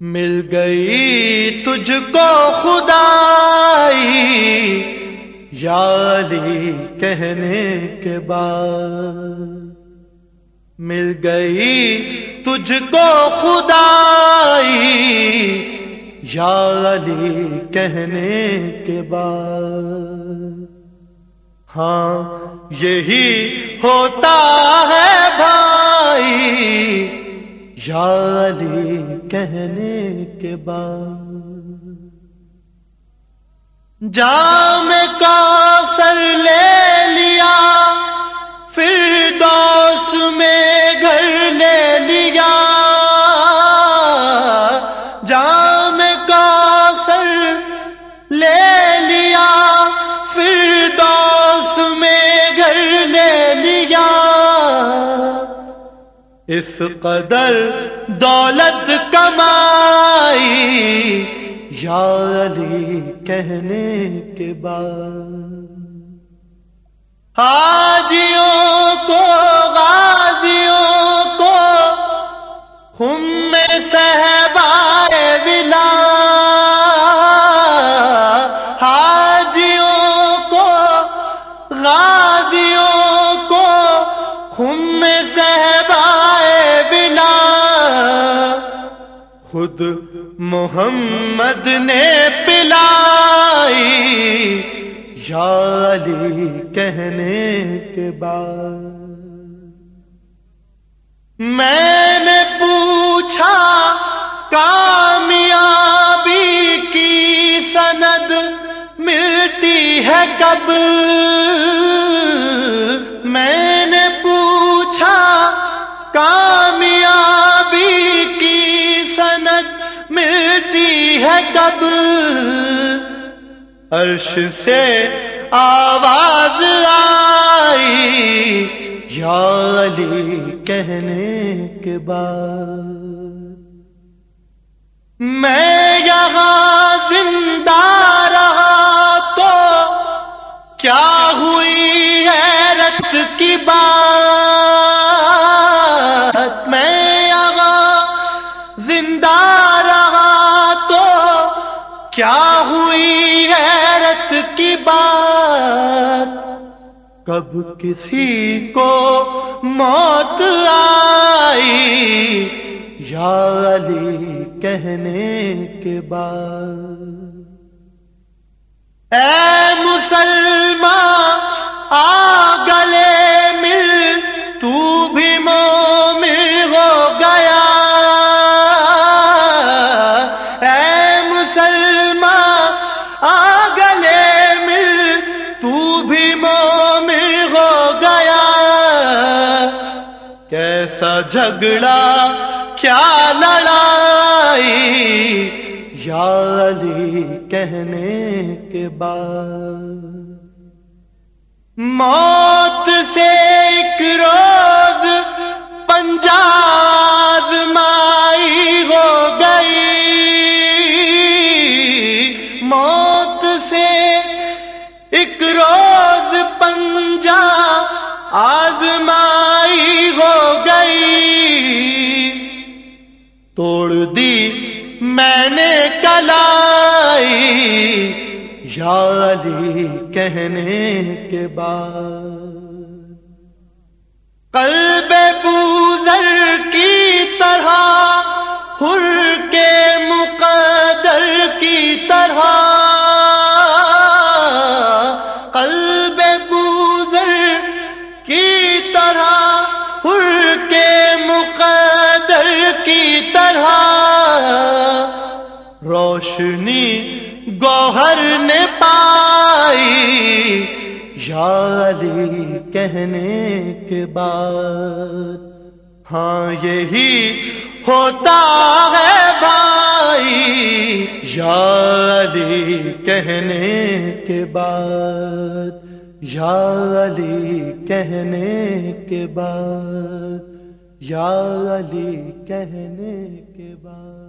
مل گئی تجھ کو خدائی یالی کہنے کے بعد۔ مل گئی تجھ کو خدائی یالی کہنے کے بعد۔ ہاں یہی ہوتا ہے بھائی علی کہنے کے بعد۔ جام کا سر لے لیا پھر دوست میں گھر لے لیا۔ جام کا سر لے لیا پھر دوست میں گھر لے لیا۔ اس قدر دولت کمائی۔ یا علی کہنے کے بعد۔ حاجیوں کو، غازیوں کو ہم میں صحبائے ولا۔ حاجیوں کو، غازیوں کو ہم میں صحبائے خود محمد نے پلائی یا علی کہنے کے بعد۔ میں نے پوچھا، کامیابی کی سند ملتی ہے کب؟ میں نے پوچھا، کامیابی کی ملتی ہے کب؟ عرش سے آواز آئی یا علی کہنے کے بعد۔ میں یہاں زندہ رہا تو کیا ہوئی ہے رت کی ہوئی حیرت کی بات۔ کب کسی کو موت آئی؟ یا علی کہنے کے بعد۔ اے مسلم کیسا جھگڑا، کیا لڑائی؟ یا علی کہنے کے بعد۔ موت سے ایک روز پنجاب مائی ہو گئی۔ موت سے ایک روز پنجا آزمائی توڑ دی میں نے کلائی یا علی کہنے کے بعد۔ قلب کہنے کے بعد۔ ہاں یہی ہوتا ہے بھائی، یا علی کہنے کے بعد۔ یا علی کہنے کے بعد۔ یا علی کہنے کے بعد۔